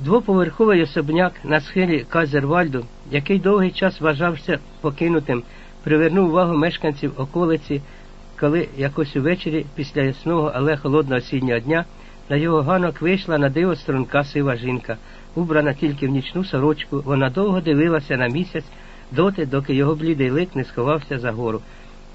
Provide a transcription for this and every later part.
Двоповерховий особняк на схилі Казервальду, який довгий час вважався покинутим, привернув увагу мешканців околиці, коли якось увечері після ясного, але холодного осіннього дня на його ганок вийшла на диво струнка сива жінка. Убрана тільки в нічну сорочку, вона довго дивилася на місяць доти, доки його блідий лик не сховався за гору.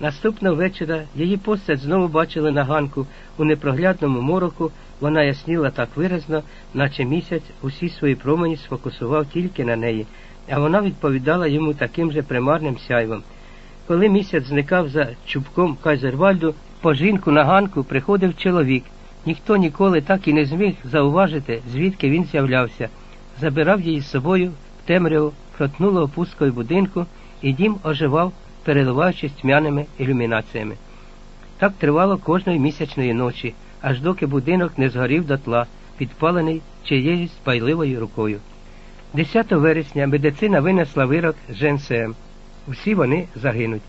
Наступного вечора її постать знову бачили на ганку у непроглядному мороку, вона ясніла так виразно, наче місяць усі свої промені сфокусував тільки на неї, а вона відповідала йому таким же примарним сяйвом. Коли місяць зникав за чубком Кайзервальду, по жінку на ганку приходив чоловік. Ніхто ніколи так і не зміг зауважити, звідки він з'являвся. Забирав її з собою в темряву, протнуло опускою будинку, і дім оживав, переливаючись тьмяними ілюмінаціями. Так тривало кожної місячної ночі, аж доки будинок не згорів дотла, підпалений чиєюсь пайливою рукою. 10 вересня медицина винесла вирок ЖНСМ. Усі вони загинуть.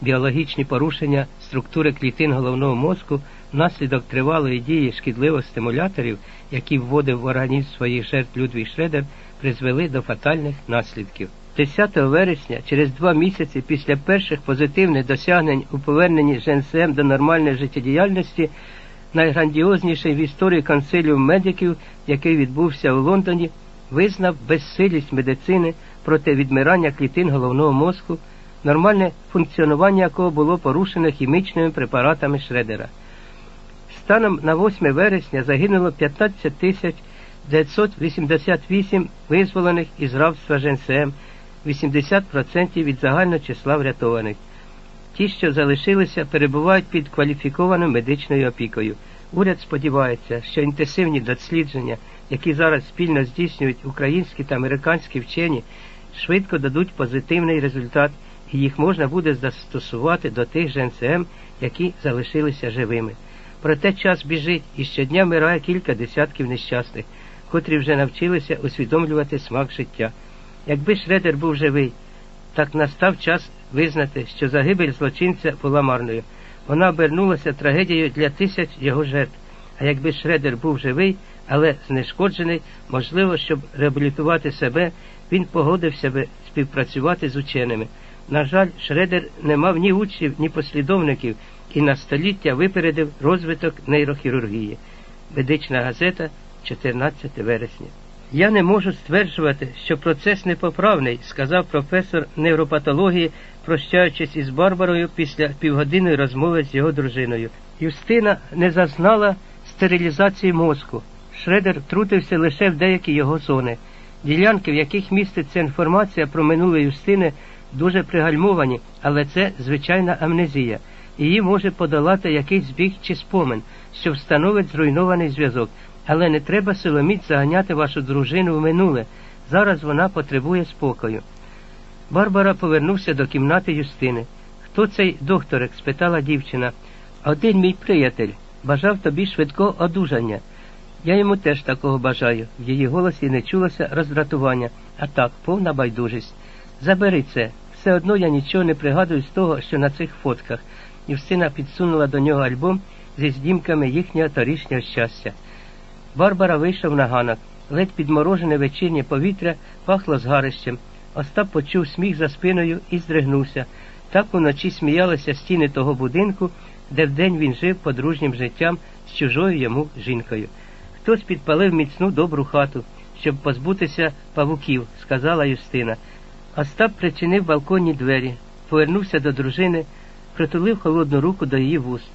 Біологічні порушення структури клітин головного мозку внаслідок тривалої дії шкідливих стимуляторів, які вводив в організм своїх жертв Людвіг Шредер, призвели до фатальних наслідків. 10 вересня, через два місяці після перших позитивних досягнень у поверненні ЖНСМ до нормальної життєдіяльності, найграндіозніший в історії консиліум медиків, який відбувся у Лондоні, визнав безсилість медицини проти відмирання клітин головного мозку, нормальне функціонування якого було порушено хімічними препаратами Шредера. Станом на 8 вересня загинуло 15 тисяч 988 визволених із рабства ЖНСМ, 80% від загального числа врятованих. Ті, що залишилися, перебувають під кваліфікованою медичною опікою. Уряд сподівається, що інтенсивні дослідження, які зараз спільно здійснюють українські та американські вчені, швидко дадуть позитивний результат, і їх можна буде застосувати до тих ЖНСМ, які залишилися живими. Проте час біжить і щодня вмирає кілька десятків нещасних, котрі вже навчилися усвідомлювати смак життя. Якби Шредер був живий, так настав час визнати, що загибель злочинця була марною. Вона обернулася трагедією для тисяч його жертв. А якби Шредер був живий, але знешкоджений, можливо, щоб реабілітувати себе, він погодився би співпрацювати з ученими. На жаль, Шредер не мав ні учнів, ні послідовників і на століття випередив розвиток нейрохірургії. Медична газета, 14 вересня. Я не можу стверджувати, що процес непоправний, сказав професор невропатології, прощаючись із Барбарою після півгодинної розмови з його дружиною. Юстина не зазнала стерилізації мозку. Шредер втрутився лише в деякі його зони. Ділянки, в яких міститься інформація про минуле Юстини, дуже пригальмовані, але це звичайна амнезія. Її може подолати якийсь збіг чи спомин, що встановить зруйнований зв'язок. Але не треба силоміць заганяти вашу дружину в минуле. Зараз вона потребує спокою. Барбара повернувся до кімнати Юстини. Хто цей докторик? спитала дівчина. Один мій приятель бажав тобі швидкого одужання. Я йому теж такого бажаю. В її голосі не чулося роздратування, а так, повна байдужість. Забери це. Все одно я нічого не пригадую з того, що на цих фотках. Юстина підсунула до нього альбом зі здімками їхнього торішнього щастя. Барбара вийшов на ганок. Ледь підморожене вечірнє повітря пахло згарищем. Остап почув сміх за спиною і здригнувся. Так уночі сміялися стіни того будинку, де вдень він жив подружнім життям з чужою йому жінкою. Хтось підпалив міцну добру хату, щоб позбутися павуків, сказала Юстина. Остап причинив балконні двері, повернувся до дружини, притулив холодну руку до її вуст.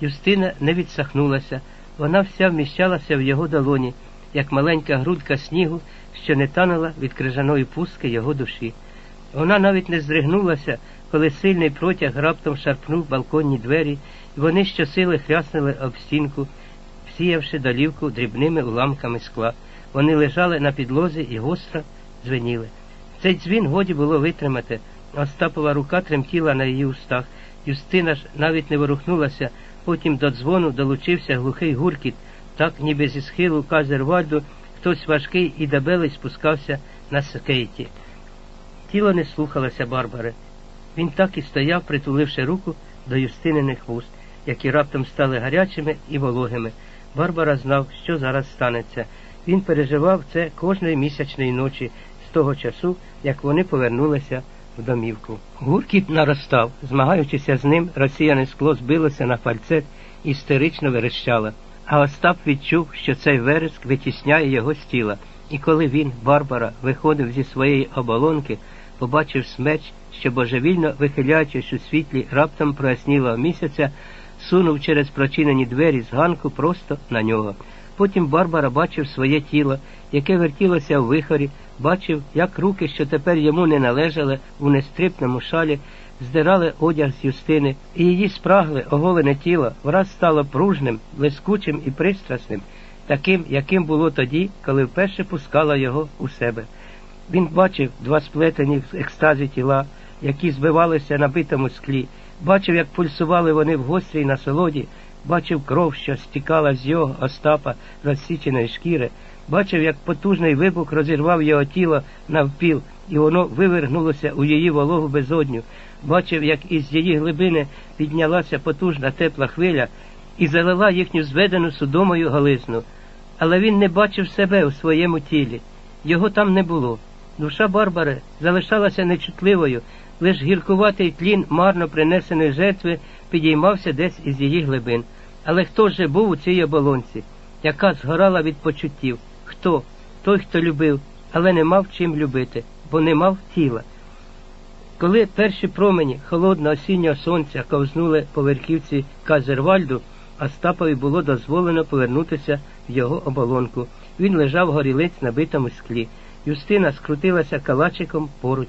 Юстина не відсахнулася. Вона вся вміщалася в його долоні, як маленька грудка снігу, що не танула від крижаної пустки його душі. Вона навіть не здригнулася, коли сильний протяг раптом шарпнув балконні двері, і вони щосили хряснули об стінку, всіявши долівку дрібними уламками скла. Вони лежали на підлозі і гостро дзвеніли. Цей дзвін годі було витримати. Остапова рука тремтіла на її устах. Юстина ж навіть не ворухнулася. Потім до дзвону долучився глухий гуркіт, так ніби зі схилу Казервальду хтось важкий і дебелий спускався на скейті. Тіло не слухалося Барбари. Він так і стояв, притуливши руку до юстининих вуст, які раптом стали гарячими і вологими. Барбара знав, що зараз станеться. Він переживав це кожної місячної ночі з того часу, як вони повернулися в домівку. Гуркіт наростав, змагаючися з ним, росіяне скло збилося на фальцет і істерично верещало. А Остап відчув, що цей вереск витісняє його з тіла, і коли він, Барбара, виходив зі своєї оболонки, побачив смеч, що божевільно вихиляючись у світлі раптом прояснілого місяця, сунув через прочинені двері з ганку просто на нього. Потім Барбара бачив своє тіло, яке вертілося в вихорі, бачив, як руки, що тепер йому не належали у нестрипному шалі, здирали одяг з юстини, і її спрагле, оголене тіло враз стало пружним, блискучим і пристрасним, таким, яким було тоді, коли вперше пускала його у себе. Він бачив два сплетені в екстазі тіла, які збивалися на битому склі, бачив, як пульсували вони в гострій насолоді, бачив кров, що стікала з його Остапа розсіченої шкіри, бачив, як потужний вибух розірвав його тіло навпіл, і воно вивергнулося у її вологу безодню, бачив, як із її глибини піднялася потужна тепла хвиля і залила їхню зведену судомою гализну. Але він не бачив себе у своєму тілі, його там не було. Душа Барбари залишалася нечутливою, лиш гіркуватий тлін марно принесеної жертви підіймався десь із її глибин. Але хто ж був у цій оболонці, яка згорала від почуттів? Хто? Той, хто любив, але не мав чим любити, бо не мав тіла. Коли перші промені холодного осіннього сонця ковзнули по верхівці Казервальду, Остапові було дозволено повернутися в його оболонку. Він лежав горілиць на битому склі. Юстина скрутилася калачиком поруч.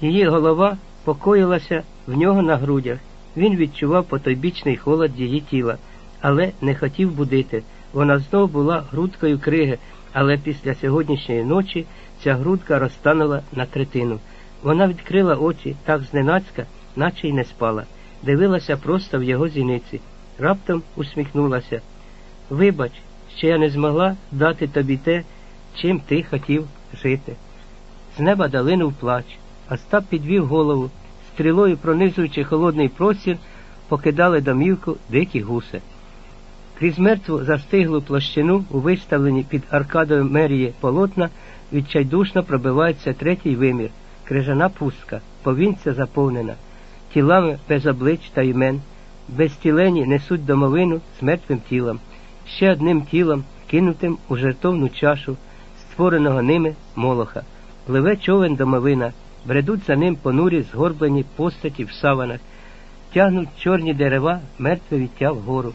Її голова покоїлася в нього на грудях. Він відчував потойбічний холод її тіла, але не хотів будити. Вона знов була грудкою криги, але після сьогоднішньої ночі ця грудка розтанула на третину. Вона відкрила очі так зненацька, наче й не спала, дивилася просто в його зіниці. Раптом усміхнулася. Вибач, що я не змогла дати тобі те, чим ти хотів жити. З неба долинув плач. Остап підвів голову, стрілою пронизуючи холодний простір, покидали домівку дикі гуси. Крізь мертву застиглу площину у виставленні під аркадою мерії полотна відчайдушно пробивається третій вимір, крижана пустка, повінця заповнена, тілами без облич та імен, безтілені несуть домовину з мертвим тілом, ще одним тілом, кинутим у жертовну чашу, створеного ними молоха. Пливе човен домовина, бредуть за ним понурі згорблені постаті в саванах, тягнуть чорні дерева, мертве віття вгору.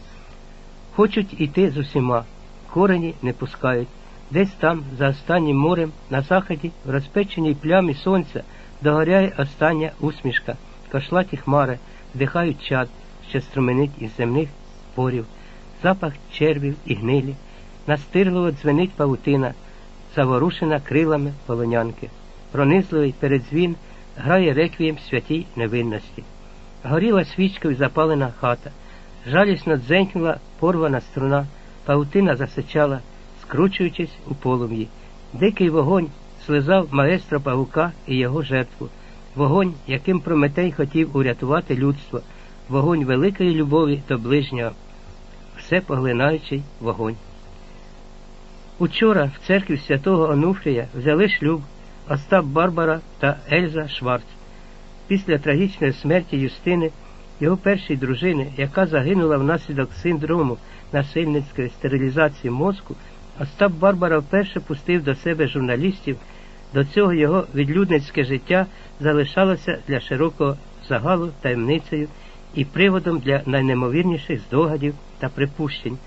Хочуть іти з усіма, корені не пускають. Десь там, за останнім морем, на заході, в розпеченій плямі сонця, догоряє остання усмішка, кошлаті хмари, вдихають чад, що струменить із земних порів, запах червів і гнилі, настирливо дзвенить павутина, заворушена крилами полонянки. Пронизливий передзвін грає реквієм святій невинності. Горіла свічкою запалена хата. Жалісно дзенькнула порвана струна, паутина засичала, скручуючись у полум'ї. Дикий вогонь слизав маестро павука і його жертву, вогонь, яким Прометей хотів урятувати людство, вогонь великої любові до ближнього, все поглинаючий вогонь. Учора в церкві святого Онуфрія взяли шлюб Остап Барбара та Ельза Шварц. Після трагічної смерті Юстини його першої дружини, яка загинула внаслідок синдрому насильницької стерилізації мозку, Остап Барбара вперше пустив до себе журналістів. До цього його відлюдницьке життя залишалося для широкого загалу таємницею і приводом для найнемовірніших здогадів та припущень.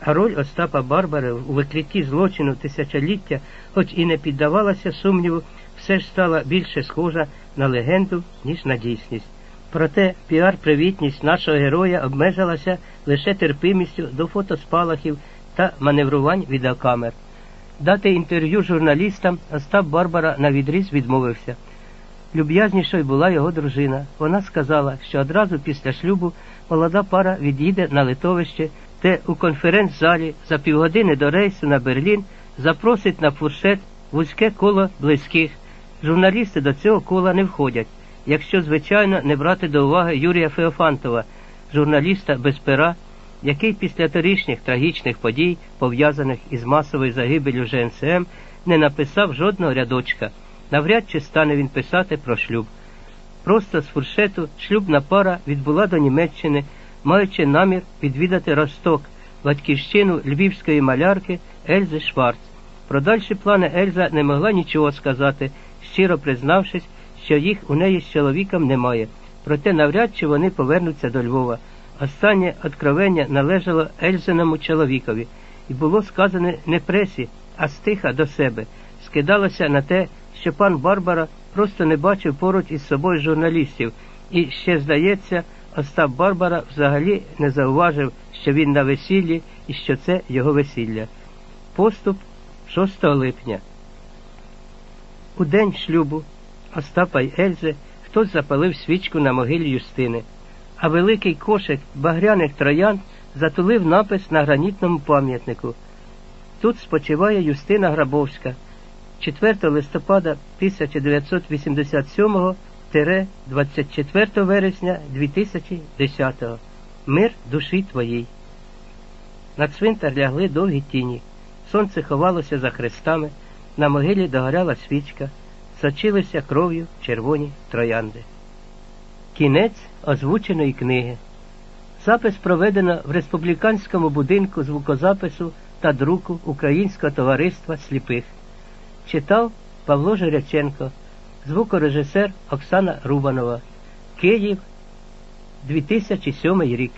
А роль Остапа Барбари у викритті злочину тисячоліття, хоч і не піддавалася сумніву, все ж стала більше схожа на легенду, ніж на дійсність. Проте піар-привітність нашого героя обмежилася лише терпимістю до фотоспалахів та маневрувань відеокамер. Дати інтерв'ю журналістам Остап Барбара на відріз відмовився. Люб'язнішою була його дружина. Вона сказала, що одразу після шлюбу молода пара від'їде на литовище, де у конференц-залі за півгодини до рейсу на Берлін запросить на фуршет вузьке коло близьких. Журналісти до цього кола не входять якщо, звичайно, не брати до уваги Юрія Феофантова, журналіста без пера, який після торішніх трагічних подій, пов'язаних із масовою загибелью ЖНСМ, не написав жодного рядочка. Навряд чи стане він писати про шлюб. Просто з фуршету шлюбна пара відбула до Німеччини, маючи намір відвідати Росток, батьківщину львівської малярки Ельзи Шварц. Про дальші плани Ельза не могла нічого сказати, щиро признавшись, що їх у неї з чоловіком немає. Проте навряд чи вони повернуться до Львова. Останнє откровення належало Ельзиному чоловікові і було сказане не пресі, а стиха до себе. Скидалося на те, що пан Барбара просто не бачив поруч із собою журналістів, і ще, здається, Остап Барбара взагалі не зауважив, що він на весіллі і що це його весілля. Поступ 6 липня. У день шлюбу Остапа й Ельзи хтось запалив свічку на могилі Юстини, а великий кошик багряних троян затулив напис на гранітному пам'ятнику. Тут спочиває Юстина Грабовська 4 листопада 1987 24 вересня 2010 Мир душі твоїй. На цвинтар лягли довгі тіні. Сонце ховалося за хрестами, на могилі догоряла свічка, сочилися кров'ю червоні троянди. Кінець озвученої книги. Запис проведено в республіканському будинку звукозапису та друку Українського товариства сліпих. Читав Павло Жиряченко, звукорежисер Оксана Рубанова. Київ, 2007 рік.